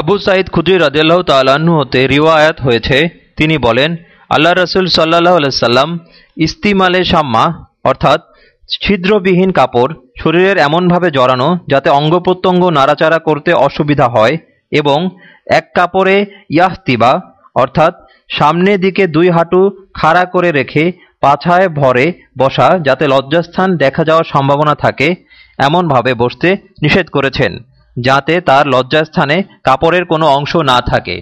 আবু সাইদ খুদ্রি রাজিয়াল্লাহ তাল্লাহ্ন হতে রিওয়ায়াত হয়েছে। তিনি বলেন, আল্লাহ রসুল সাল্লাহ সাল্লাম ইস্তিমালে সাম্মা, অর্থাৎ ছিদ্রবিহীন কাপড় শরীরের এমনভাবে জড়ানো যাতে অঙ্গ প্রত্যঙ্গ নাড়াচাড়া করতে অসুবিধা হয় এবং এক কাপড়ে ইয়াহতিবা, অর্থাৎ সামনে দিকে দুই হাঁটু খাড়া করে রেখে পাছায় ভরে বসা যাতে লজ্জাস্থান দেখা যাওয়ার সম্ভাবনা থাকে, এমনভাবে বসতে নিষেধ করেছেন। যাতে তার লজ্জাস্থানে কাপড়ের কোনো অংশ না থাকে।